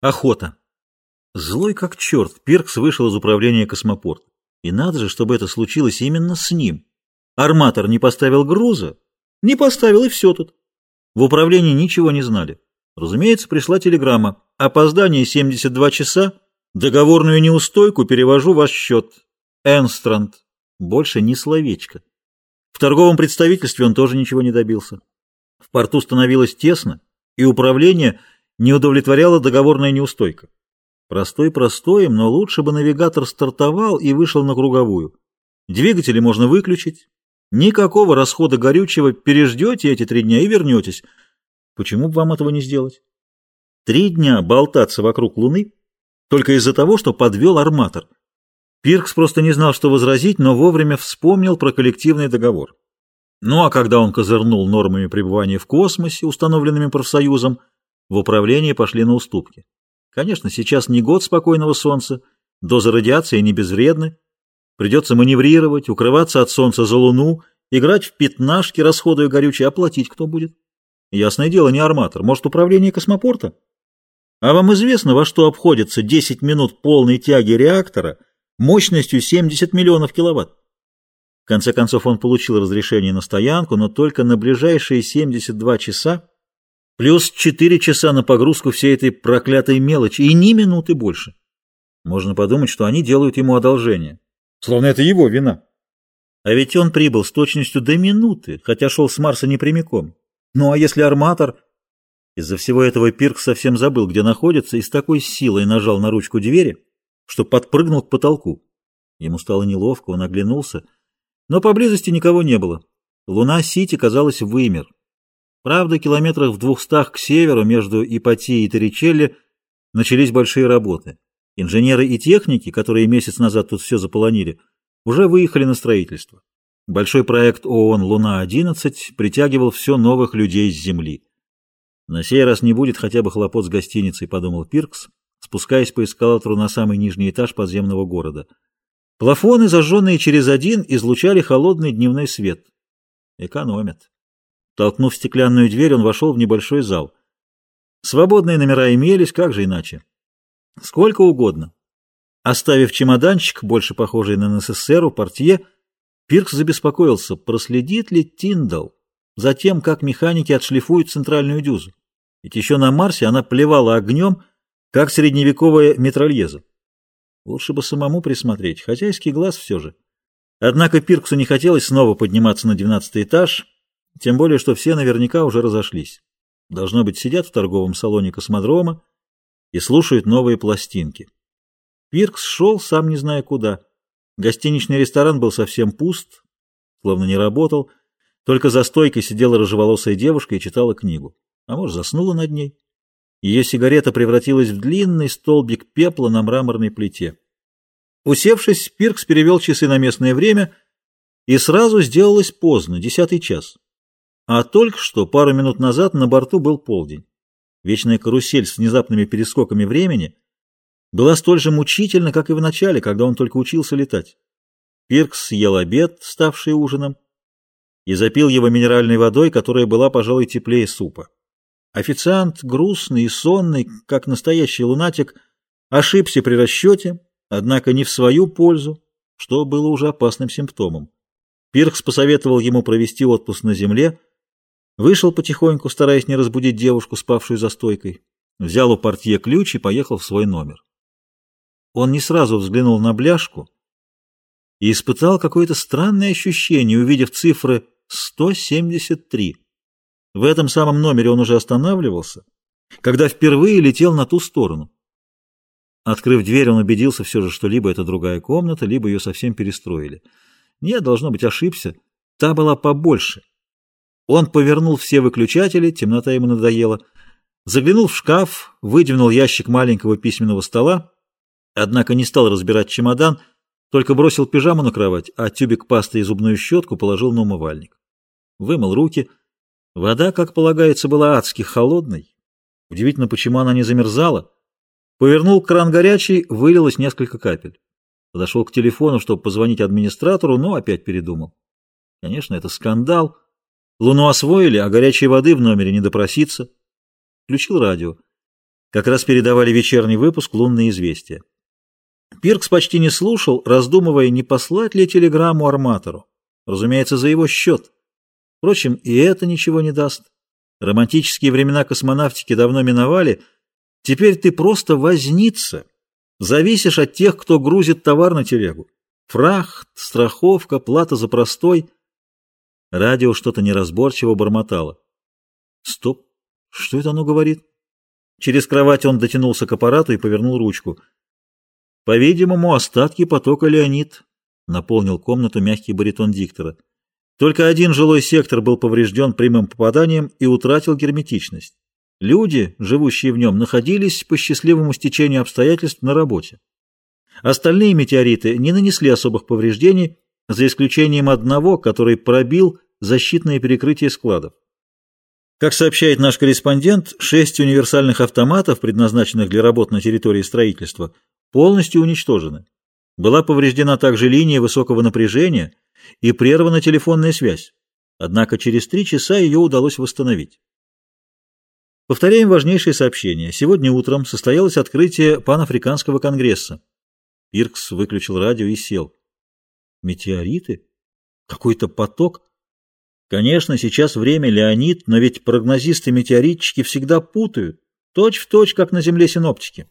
Охота. Злой как черт, Пиркс вышел из управления космопорта. И надо же, чтобы это случилось именно с ним. Арматор не поставил груза? Не поставил, и все тут. В управлении ничего не знали. Разумеется, пришла телеграмма. Опоздание 72 часа. Договорную неустойку перевожу ваш счет. Энстранд. Больше ни словечко. В торговом представительстве он тоже ничего не добился. В порту становилось тесно, и управление не удовлетворяла договорная неустойка. Простой простоем, но лучше бы навигатор стартовал и вышел на круговую. Двигатели можно выключить. Никакого расхода горючего, переждете эти три дня и вернетесь. Почему бы вам этого не сделать? Три дня болтаться вокруг Луны только из-за того, что подвел арматор. Пиркс просто не знал, что возразить, но вовремя вспомнил про коллективный договор. Ну а когда он козырнул нормами пребывания в космосе, установленными профсоюзом, в управлении пошли на уступки. Конечно, сейчас не год спокойного солнца, дозы радиации не безвредны. Придется маневрировать, укрываться от солнца за луну, играть в пятнашки, расходуя горючее, оплатить кто будет. Ясное дело, не арматор, может, управление космопорта? А вам известно, во что обходится 10 минут полной тяги реактора мощностью 70 миллионов киловатт? В конце концов, он получил разрешение на стоянку, но только на ближайшие 72 часа Плюс четыре часа на погрузку всей этой проклятой мелочи, и ни минуты больше. Можно подумать, что они делают ему одолжение. Словно это его вина. А ведь он прибыл с точностью до минуты, хотя шел с Марса не прямиком. Ну а если арматор... Из-за всего этого Пирк совсем забыл, где находится, и с такой силой нажал на ручку двери, что подпрыгнул к потолку. Ему стало неловко, он оглянулся, но поблизости никого не было. Луна-Сити, казалось, вымер. Правда, километрах в двухстах к северу между Ипатией и Торричелли начались большие работы. Инженеры и техники, которые месяц назад тут все заполонили, уже выехали на строительство. Большой проект ООН «Луна-11» притягивал все новых людей с Земли. На сей раз не будет хотя бы хлопот с гостиницей, подумал Пиркс, спускаясь по эскалатору на самый нижний этаж подземного города. Плафоны, зажженные через один, излучали холодный дневной свет. Экономят. Толкнув стеклянную дверь, он вошел в небольшой зал. Свободные номера имелись, как же иначе? Сколько угодно. Оставив чемоданчик, больше похожий на НССР, портье, Пиркс забеспокоился, проследит ли Тиндал за тем, как механики отшлифуют центральную дюзу. Ведь еще на Марсе она плевала огнем, как средневековая метрольеза. Лучше бы самому присмотреть, хозяйский глаз все же. Однако Пирксу не хотелось снова подниматься на двенадцатый этаж, тем более, что все наверняка уже разошлись. Должно быть, сидят в торговом салоне космодрома и слушают новые пластинки. Пиркс шел, сам не зная куда. Гостиничный ресторан был совсем пуст, словно не работал. Только за стойкой сидела рыжеволосая девушка и читала книгу. А может, заснула над ней? Ее сигарета превратилась в длинный столбик пепла на мраморной плите. Усевшись, Пиркс перевел часы на местное время, и сразу сделалось поздно, десятый час. А только что, пару минут назад, на борту был полдень. Вечная карусель с внезапными перескоками времени была столь же мучительна, как и в начале, когда он только учился летать. Пиркс съел обед, ставший ужином, и запил его минеральной водой, которая была, пожалуй, теплее супа. Официант, грустный и сонный, как настоящий лунатик, ошибся при расчете, однако не в свою пользу, что было уже опасным симптомом. Пиркс посоветовал ему провести отпуск на земле, Вышел потихоньку, стараясь не разбудить девушку, спавшую за стойкой. Взял у портье ключ и поехал в свой номер. Он не сразу взглянул на бляшку и испытал какое-то странное ощущение, увидев цифры 173. В этом самом номере он уже останавливался, когда впервые летел на ту сторону. Открыв дверь, он убедился все же, что либо это другая комната, либо ее совсем перестроили. Нет, должно быть, ошибся. Та была побольше. Он повернул все выключатели, темнота ему надоела, заглянул в шкаф, выдвинул ящик маленького письменного стола, однако не стал разбирать чемодан, только бросил пижаму на кровать, а тюбик пасты и зубную щетку положил на умывальник. Вымыл руки. Вода, как полагается, была адски холодной. Удивительно, почему она не замерзала. Повернул кран горячий, вылилось несколько капель. Подошел к телефону, чтобы позвонить администратору, но опять передумал. Конечно, это скандал. Луну освоили, а горячей воды в номере не допроситься. Включил радио. Как раз передавали вечерний выпуск «Лунные известия». Пиркс почти не слушал, раздумывая, не послать ли телеграмму арматору. Разумеется, за его счет. Впрочем, и это ничего не даст. Романтические времена космонавтики давно миновали. Теперь ты просто возница. Зависишь от тех, кто грузит товар на телегу. Фрахт, страховка, плата за простой. Радио что-то неразборчиво бормотало. Стоп, что это оно говорит? Через кровать он дотянулся к аппарату и повернул ручку. По-видимому, остатки потока Леонид, наполнил комнату мягкий баритон диктора. Только один жилой сектор был поврежден прямым попаданием и утратил герметичность. Люди, живущие в нем, находились по счастливому стечению обстоятельств на работе. Остальные метеориты не нанесли особых повреждений, за исключением одного, который пробил защитное перекрытие складов. Как сообщает наш корреспондент, шесть универсальных автоматов, предназначенных для работ на территории строительства, полностью уничтожены. Была повреждена также линия высокого напряжения и прервана телефонная связь. Однако через три часа ее удалось восстановить. Повторяем важнейшее сообщение. Сегодня утром состоялось открытие Панафриканского конгресса. Пиркс выключил радио и сел. Метеориты? Какой-то поток? Конечно, сейчас время Леонид, но ведь прогнозисты-метеоритчики всегда путают, точь в точь, как на Земле синоптики.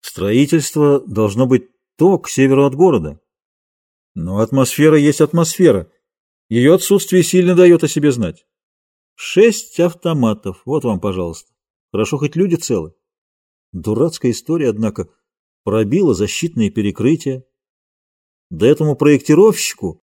Строительство должно быть то к северу от города. Но атмосфера есть атмосфера. Ее отсутствие сильно дает о себе знать. Шесть автоматов. Вот вам, пожалуйста. Хорошо, хоть люди целы. Дурацкая история, однако, пробила защитные перекрытия. Да этому проектировщику